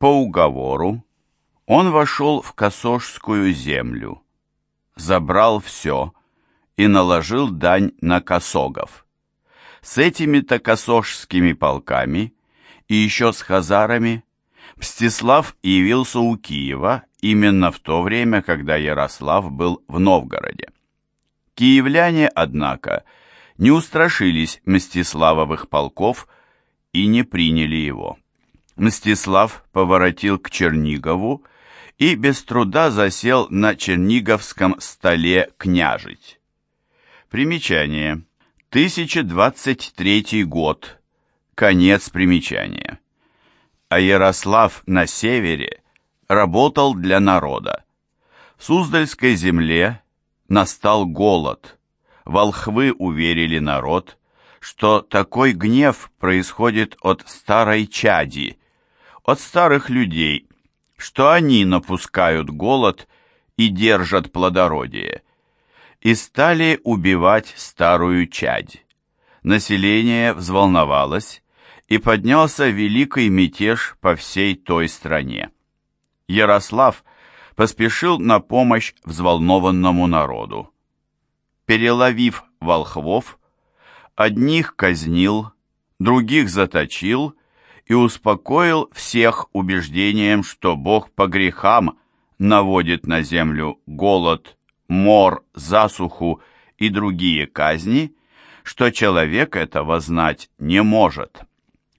По уговору он вошел в Косожскую землю, забрал все и наложил дань на косогов. С этими-то косожскими полками и еще с хазарами Мстислав явился у Киева именно в то время, когда Ярослав был в Новгороде. Киевляне, однако, не устрашились Мстиславовых полков и не приняли его. Мстислав поворотил к Чернигову и без труда засел на черниговском столе княжить. Примечание. 1023 год. Конец примечания. А Ярослав на севере работал для народа. В Суздальской земле настал голод. Волхвы уверили народ, что такой гнев происходит от старой чади, от старых людей, что они напускают голод и держат плодородие, и стали убивать старую чадь. Население взволновалось, и поднялся великий мятеж по всей той стране. Ярослав поспешил на помощь взволнованному народу. Переловив волхвов, одних казнил, других заточил и успокоил всех убеждением, что Бог по грехам наводит на землю голод, мор, засуху и другие казни, что человек этого знать не может.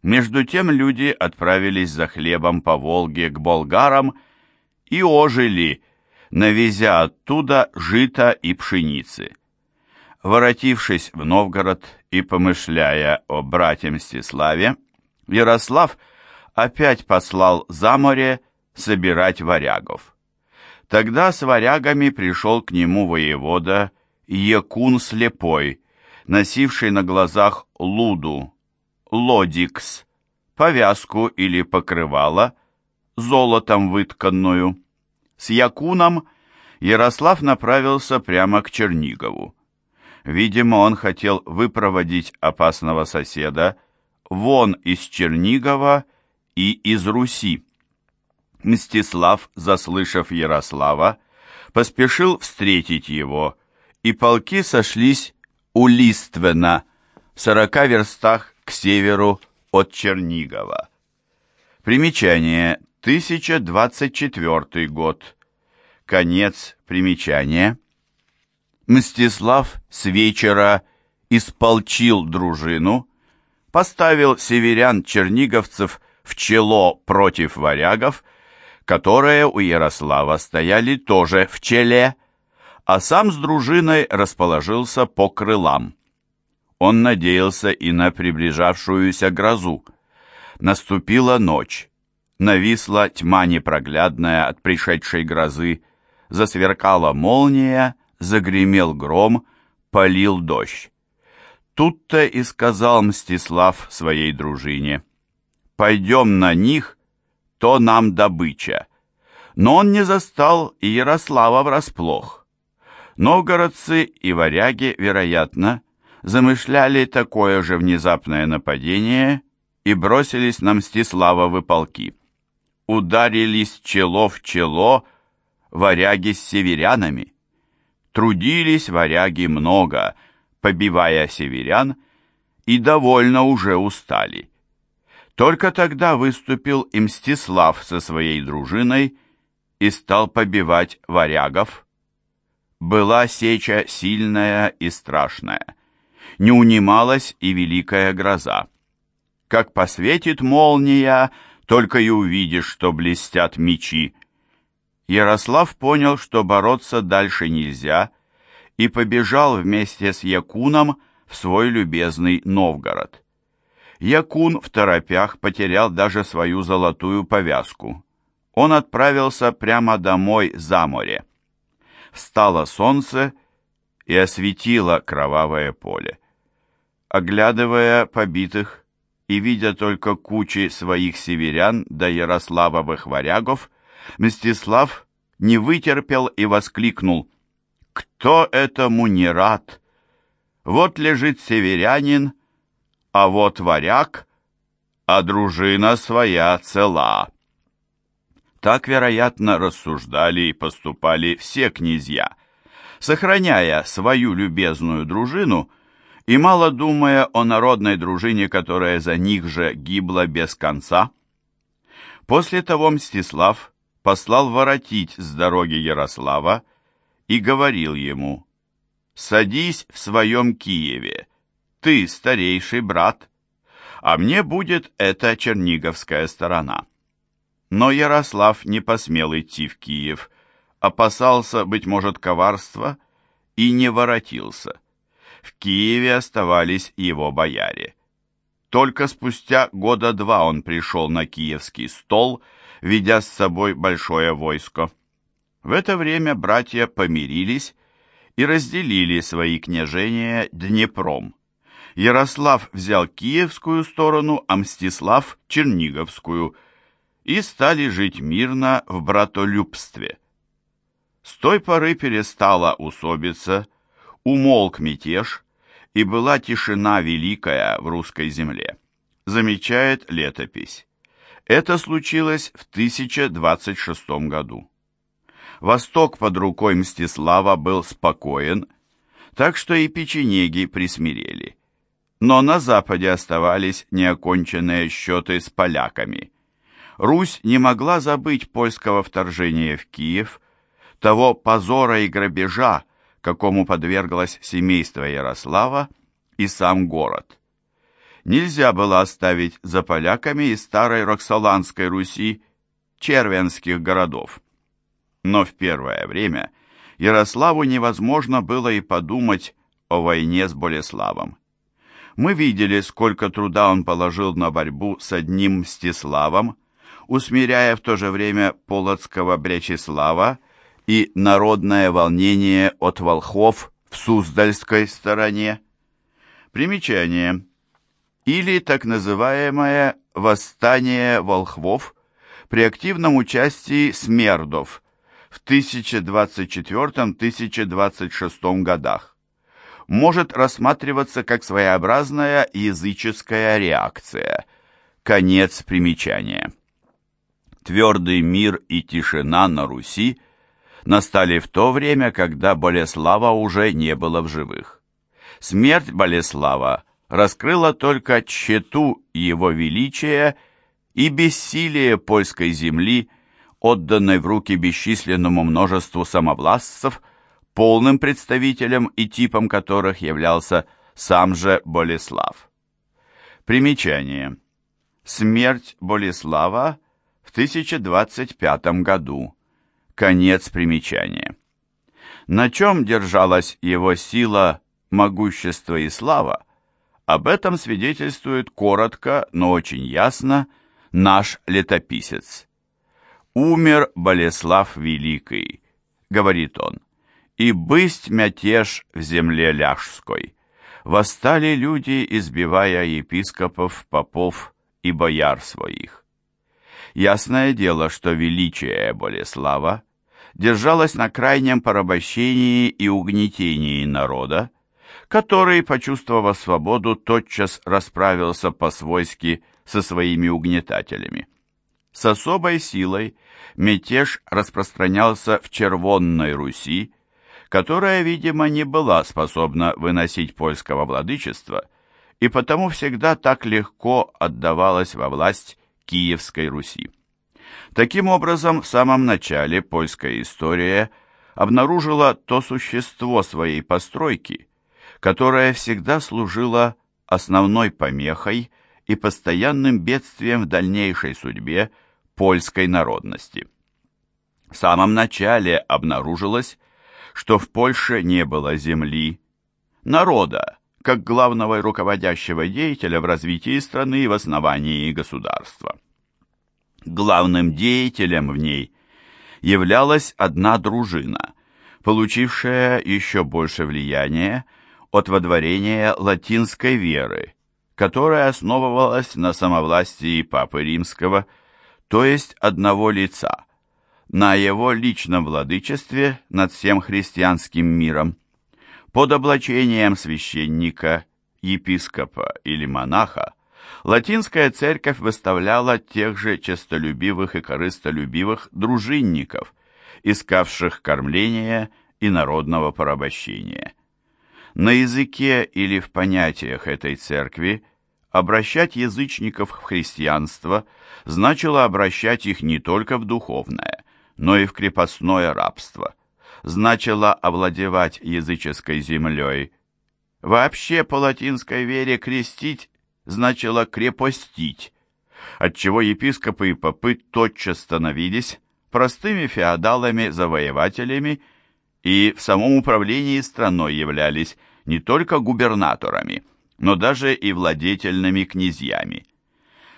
Между тем люди отправились за хлебом по Волге к болгарам и ожили, навезя оттуда жито и пшеницы. Воротившись в Новгород и помышляя о брате Мстиславе, Ярослав опять послал за море собирать варягов. Тогда с варягами пришел к нему воевода Якун Слепой, носивший на глазах луду, лодикс, повязку или покрывало, золотом вытканную. С Якуном Ярослав направился прямо к Чернигову. Видимо, он хотел выпроводить опасного соседа вон из Чернигова и из Руси. Мстислав, заслышав Ярослава, поспешил встретить его, и полки сошлись у Листвена, в сорока верстах к северу от Чернигова. Примечание 1024 год. Конец примечания. Мстислав с вечера исполчил дружину, поставил северян-черниговцев в чело против варягов, которые у Ярослава стояли тоже в челе, а сам с дружиной расположился по крылам. Он надеялся и на приближавшуюся грозу. Наступила ночь. Нависла тьма непроглядная от пришедшей грозы, засверкала молния, загремел гром, полил дождь. Тут-то и сказал Мстислав своей дружине, «Пойдем на них, то нам добыча». Но он не застал и Ярослава врасплох. Новгородцы и варяги, вероятно, замышляли такое же внезапное нападение и бросились на Мстиславовы полки. Ударились чело в чело варяги с северянами. Трудились варяги много — побивая северян, и довольно уже устали. Только тогда выступил и Мстислав со своей дружиной и стал побивать варягов. Была сеча сильная и страшная. Не унималась и великая гроза. Как посветит молния, только и увидишь, что блестят мечи. Ярослав понял, что бороться дальше нельзя, и побежал вместе с Якуном в свой любезный Новгород. Якун в торопях потерял даже свою золотую повязку. Он отправился прямо домой за море. Встало солнце и осветило кровавое поле. Оглядывая побитых и видя только кучи своих северян да ярославовых варягов, Мстислав не вытерпел и воскликнул кто этому не рад? Вот лежит северянин, а вот варяг, а дружина своя цела. Так, вероятно, рассуждали и поступали все князья, сохраняя свою любезную дружину и мало думая о народной дружине, которая за них же гибла без конца. После того Мстислав послал воротить с дороги Ярослава и говорил ему, «Садись в своем Киеве, ты старейший брат, а мне будет эта черниговская сторона». Но Ярослав не посмел идти в Киев, опасался, быть может, коварства и не воротился. В Киеве оставались его бояре. Только спустя года два он пришел на киевский стол, ведя с собой большое войско. В это время братья помирились и разделили свои княжения Днепром. Ярослав взял киевскую сторону, а Мстислав – черниговскую – и стали жить мирно в братолюбстве. С той поры перестала усобица, умолк мятеж, и была тишина великая в русской земле, замечает летопись. Это случилось в 1026 году. Восток под рукой Мстислава был спокоен, так что и печенеги присмирели. Но на западе оставались неоконченные счеты с поляками – Русь не могла забыть польского вторжения в Киев, того позора и грабежа, какому подверглось семейство Ярослава и сам город. Нельзя было оставить за поляками из старой Роксоланской Руси червенских городов. Но в первое время Ярославу невозможно было и подумать о войне с Болеславом. Мы видели, сколько труда он положил на борьбу с одним Мстиславом, усмиряя в то же время Полоцкого Брячеслава и народное волнение от волхов в Суздальской стороне. Примечание. Или так называемое «восстание волхвов» при активном участии смердов в 1024-1026 годах может рассматриваться как своеобразная языческая реакция. Конец примечания твердый мир и тишина на Руси настали в то время, когда Болеслава уже не было в живых. Смерть Болеслава раскрыла только тщету его величия и бессилие польской земли, отданной в руки бесчисленному множеству самовластцев, полным представителем и типом которых являлся сам же Болеслав. Примечание. Смерть Болеслава – в 1025 году. Конец примечания. На чем держалась его сила, могущество и слава, об этом свидетельствует коротко, но очень ясно наш летописец. «Умер Болеслав Великий», — говорит он, — «и бысть мятеж в земле ляжской. Восстали люди, избивая епископов, попов и бояр своих. Ясное дело, что величие Болеслава держалось на крайнем порабощении и угнетении народа, который, почувствовав свободу, тотчас расправился по-свойски со своими угнетателями. С особой силой мятеж распространялся в Червонной Руси, которая, видимо, не была способна выносить польского владычества и потому всегда так легко отдавалась во власть Киевской Руси. Таким образом, в самом начале польская история обнаружила то существо своей постройки, которое всегда служило основной помехой и постоянным бедствием в дальнейшей судьбе польской народности. В самом начале обнаружилось, что в Польше не было земли, народа, как главного и руководящего деятеля в развитии страны и в основании государства. Главным деятелем в ней являлась одна дружина, получившая еще больше влияния от водворения латинской веры, которая основывалась на самовластии Папы Римского, то есть одного лица, на его личном владычестве над всем христианским миром. Под облачением священника, епископа или монаха Латинская церковь выставляла тех же честолюбивых и корыстолюбивых дружинников, искавших кормления и народного порабощения. На языке или в понятиях этой церкви обращать язычников в христианство значило обращать их не только в духовное, но и в крепостное рабство, значило овладевать языческой землей. Вообще по латинской вере крестить значило крепостить, отчего епископы и попы тотчас становились простыми феодалами-завоевателями и в самом управлении страной являлись не только губернаторами, но даже и владетельными князьями.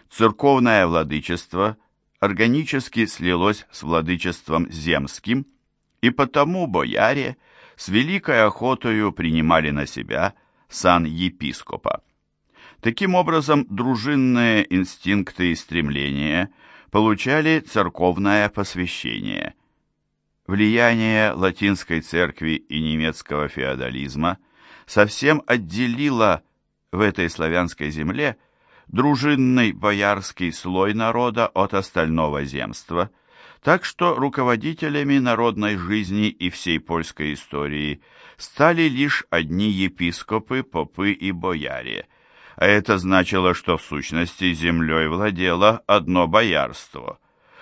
Церковное владычество органически слилось с владычеством земским, и потому бояре с великой охотою принимали на себя сан епископа. Таким образом, дружинные инстинкты и стремления получали церковное посвящение. Влияние латинской церкви и немецкого феодализма совсем отделило в этой славянской земле дружинный боярский слой народа от остального земства, так что руководителями народной жизни и всей польской истории стали лишь одни епископы, попы и бояре – а это значило, что в сущности землей владело одно боярство,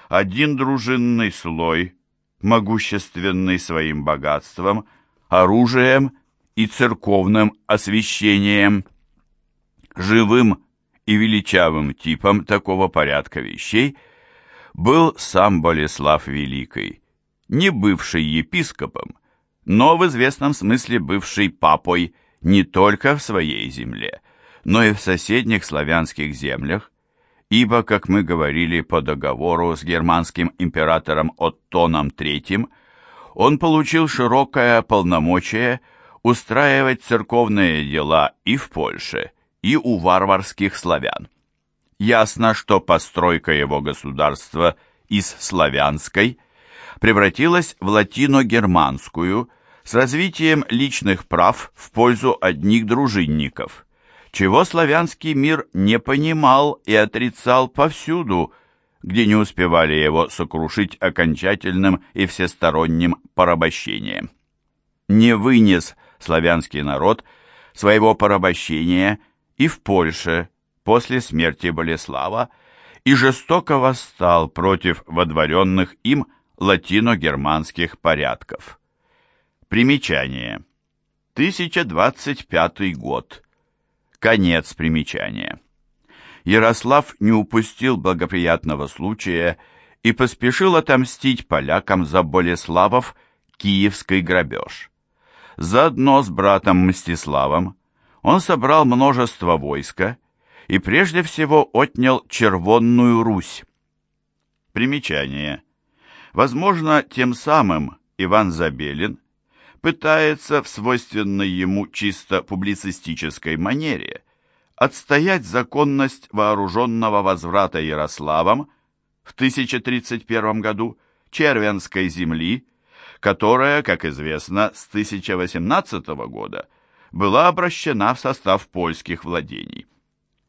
один дружинный слой, могущественный своим богатством, оружием и церковным освящением. Живым и величавым типом такого порядка вещей был сам Болеслав Великий, не бывший епископом, но в известном смысле бывший папой не только в своей земле, но и в соседних славянских землях, ибо, как мы говорили по договору с германским императором Оттоном III, он получил широкое полномочие устраивать церковные дела и в Польше, и у варварских славян. Ясно, что постройка его государства из славянской превратилась в латино-германскую с развитием личных прав в пользу одних дружинников – чего славянский мир не понимал и отрицал повсюду, где не успевали его сокрушить окончательным и всесторонним порабощением. Не вынес славянский народ своего порабощения и в Польше после смерти Болеслава и жестоко восстал против водворенных им латино-германских порядков. Примечание. 1025 год. Конец примечания. Ярослав не упустил благоприятного случая и поспешил отомстить полякам за Болеславов киевский грабеж. Заодно с братом Мстиславом он собрал множество войска и прежде всего отнял Червонную Русь. Примечание. Возможно, тем самым Иван Забелин пытается в свойственной ему чисто публицистической манере отстоять законность вооруженного возврата Ярославом в 1031 году Червенской земли, которая, как известно, с 1018 года была обращена в состав польских владений.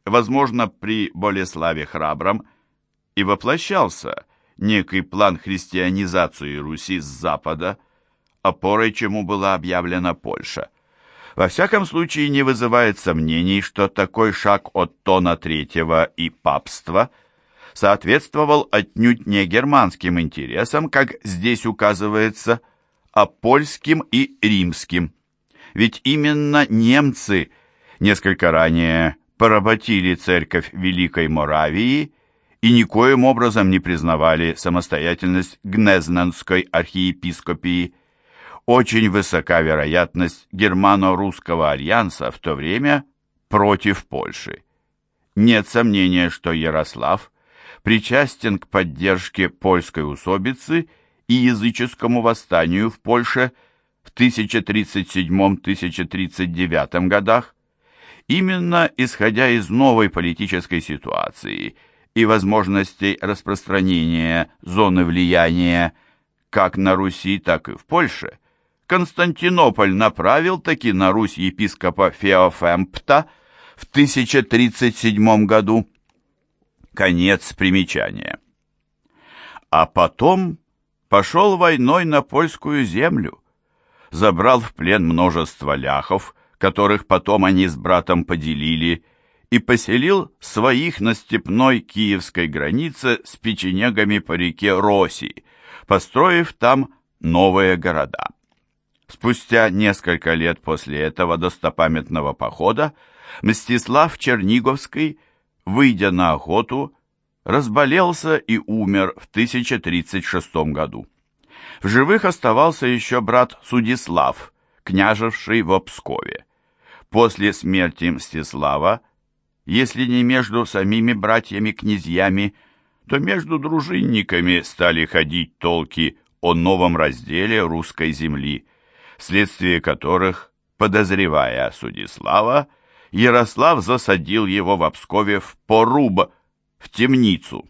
Возможно, при Болеславе Храбром и воплощался некий план христианизации Руси с запада – опорой чему была объявлена Польша. Во всяком случае, не вызывает сомнений, что такой шаг от Тона III и папства соответствовал отнюдь не германским интересам, как здесь указывается, а польским и римским. Ведь именно немцы несколько ранее поработили церковь Великой Моравии и никоим образом не признавали самостоятельность Гнезненской архиепископии очень высока вероятность германо-русского альянса в то время против Польши. Нет сомнения, что Ярослав причастен к поддержке польской усобицы и языческому восстанию в Польше в 1037-1039 годах, именно исходя из новой политической ситуации и возможностей распространения зоны влияния как на Руси, так и в Польше, Константинополь направил таки на Русь епископа Феофемпта, в 1037 году. Конец примечания. А потом пошел войной на польскую землю, забрал в плен множество ляхов, которых потом они с братом поделили, и поселил своих на степной киевской границе с печенегами по реке Роси, построив там новые города. Спустя несколько лет после этого достопамятного похода Мстислав Черниговский, выйдя на охоту, разболелся и умер в 1036 году. В живых оставался еще брат Судислав, княжевший в Пскове. После смерти Мстислава, если не между самими братьями-князьями, то между дружинниками стали ходить толки о новом разделе русской земли, вследствие которых, подозревая Судислава, Ярослав засадил его в Пскове в поруб, в темницу.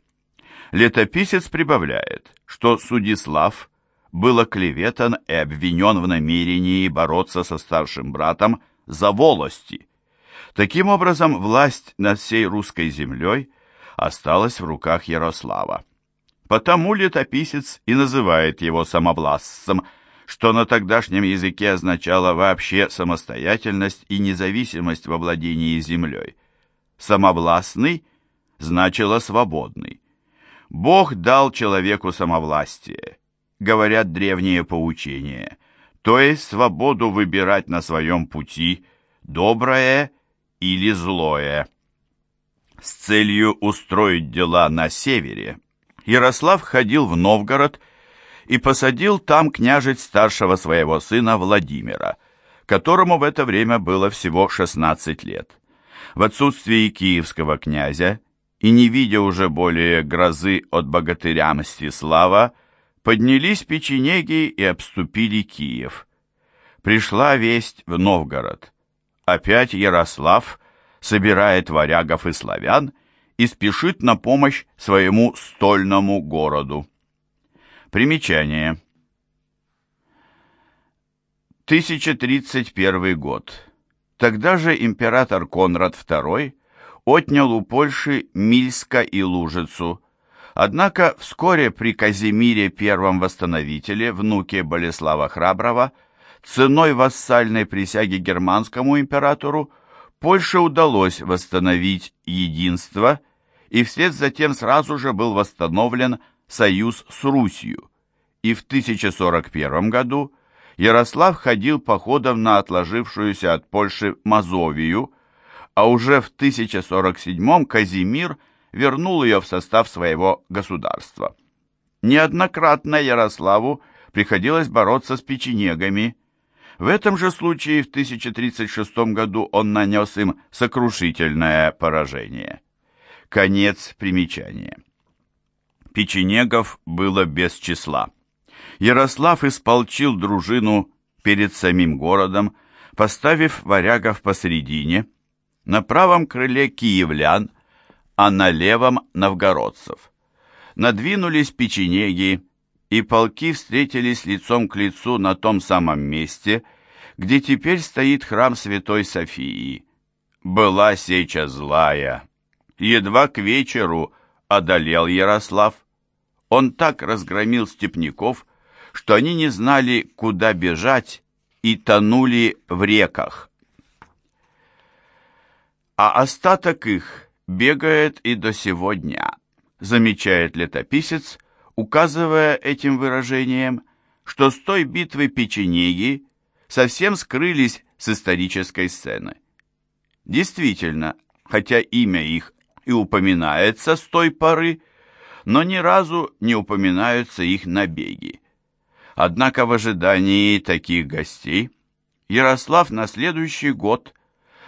Летописец прибавляет, что Судислав был оклеветан и обвинен в намерении бороться со старшим братом за волости. Таким образом, власть над всей русской землей осталась в руках Ярослава. Потому летописец и называет его самовластцем, что на тогдашнем языке означало вообще самостоятельность и независимость во владении землей. Самовластный значило свободный. Бог дал человеку самовластие, говорят древние поучения, то есть свободу выбирать на своем пути доброе или злое. С целью устроить дела на севере Ярослав ходил в Новгород и посадил там княжить старшего своего сына Владимира, которому в это время было всего 16 лет. В отсутствие киевского князя и не видя уже более грозы от богатыря Мстислава, поднялись печенеги и обступили Киев. Пришла весть в Новгород. Опять Ярослав собирает варягов и славян и спешит на помощь своему стольному городу. Примечание. 1031 год. Тогда же император Конрад II отнял у Польши Мильска и Лужицу. Однако вскоре при Казимире I Восстановителе, внуке Болеслава Храброго, ценой вассальной присяги германскому императору, Польше удалось восстановить единство, и вслед за тем сразу же был восстановлен союз с Русью. И в 1041 году Ярослав ходил походом на отложившуюся от Польши Мазовию, а уже в 1047 Казимир вернул ее в состав своего государства. Неоднократно Ярославу приходилось бороться с печенегами. В этом же случае в 1036 году он нанес им сокрушительное поражение. Конец примечания. Печенегов было без числа. Ярослав исполчил дружину перед самим городом, поставив варягов посредине – на правом крыле киевлян, а на левом новгородцев. Надвинулись печенеги, и полки встретились лицом к лицу на том самом месте, где теперь стоит храм Святой Софии. Была сеча злая. Едва к вечеру одолел Ярослав. Он так разгромил степняков, что они не знали, куда бежать, и тонули в реках а остаток их бегает и до сегодня, замечает летописец, указывая этим выражением, что с той битвы печенеги совсем скрылись с исторической сцены. Действительно, хотя имя их и упоминается с той поры, но ни разу не упоминаются их набеги. Однако в ожидании таких гостей Ярослав на следующий год –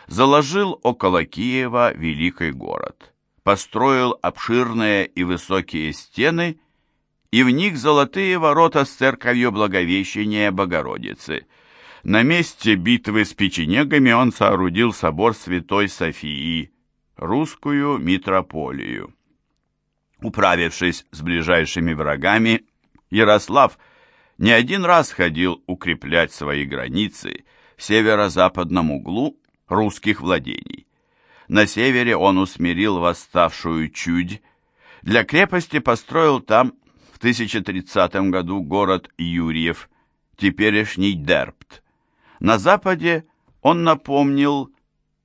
заложил около Киева великий город, построил обширные и высокие стены и в них золотые ворота с церковью Благовещения Богородицы. На месте битвы с печенегами он соорудил собор Святой Софии, русскую митрополию. Управившись с ближайшими врагами, Ярослав не один раз ходил укреплять свои границы в северо-западном углу русских владений. На севере он усмирил восставшую Чудь. Для крепости построил там в 1030 году город Юрьев, теперешний Дерпт. На западе он напомнил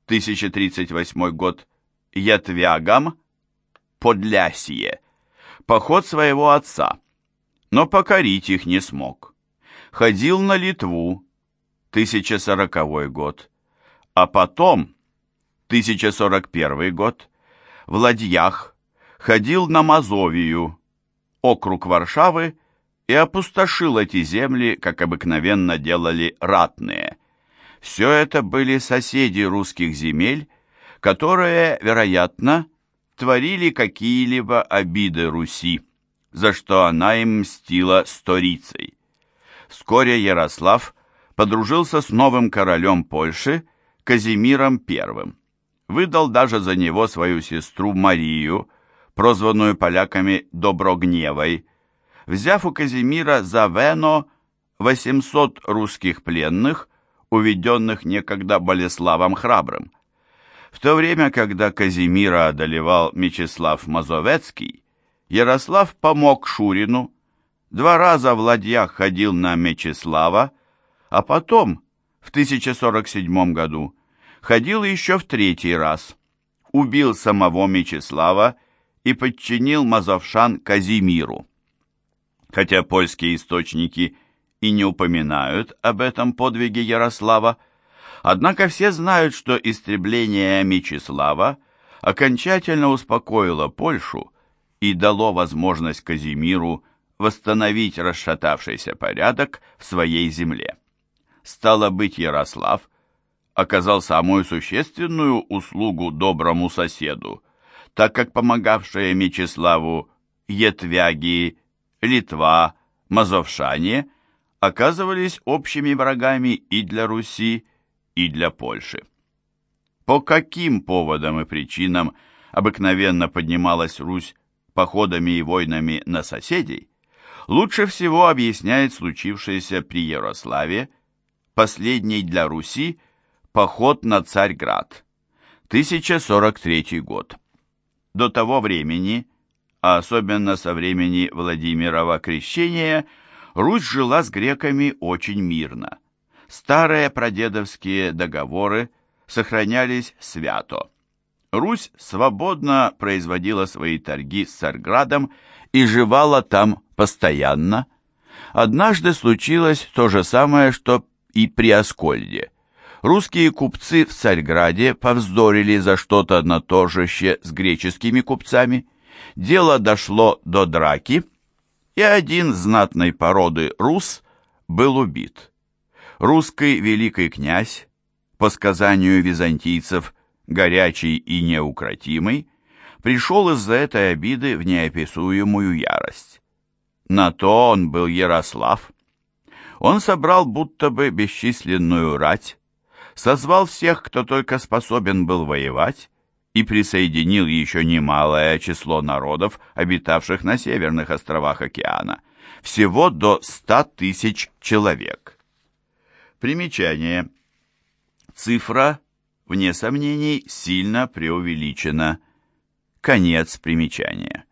1038 год Ятвягам, Подлясье, поход своего отца, но покорить их не смог. Ходил на Литву, 1040 год, а потом, 1041 год, в ходил на Мазовию, округ Варшавы, и опустошил эти земли, как обыкновенно делали ратные. Все это были соседи русских земель, которые, вероятно, творили какие-либо обиды Руси, за что она им мстила сторицей. Вскоре Ярослав подружился с новым королем Польши, Казимиром I. Выдал даже за него свою сестру Марию, прозванную поляками Доброгневой, взяв у Казимира за Вено 800 русских пленных, уведенных некогда Болеславом Храбрым. В то время, когда Казимира одолевал Мечислав Мазовецкий, Ярослав помог Шурину, два раза в ладьях ходил на Мечислава, а потом, в 1047 году, ходил еще в третий раз, убил самого Мечислава и подчинил мазовшан Казимиру. Хотя польские источники и не упоминают об этом подвиге Ярослава, однако все знают, что истребление Мечислава окончательно успокоило Польшу и дало возможность Казимиру восстановить расшатавшийся порядок в своей земле. Стало быть, Ярослав оказал самую существенную услугу доброму соседу, так как помогавшие Мечиславу Етвяги, Литва, Мазовшане оказывались общими врагами и для Руси, и для Польши. По каким поводам и причинам обыкновенно поднималась Русь походами и войнами на соседей, лучше всего объясняет случившееся при Ярославе, последний для Руси, поход на Царьград, 1043 год. До того времени а особенно со времени Владимирова крещения, Русь жила с греками очень мирно. Старые прадедовские договоры сохранялись свято. Русь свободно производила свои торги с Царградом и живала там постоянно. Однажды случилось то же самое, что и при Аскольде. Русские купцы в Царьграде повздорили за что-то одноторжище с греческими купцами – дело дошло до драки, и один знатной породы рус был убит. Русский великий князь, по сказанию византийцев, горячий и неукротимый, пришел из-за этой обиды в неописуемую ярость. На то он был Ярослав. Он собрал будто бы бесчисленную рать, созвал всех, кто только способен был воевать, и присоединил еще немалое число народов, обитавших на северных островах океана, всего до 100 тысяч человек. Примечание. Цифра, вне сомнений, сильно преувеличена. Конец примечания.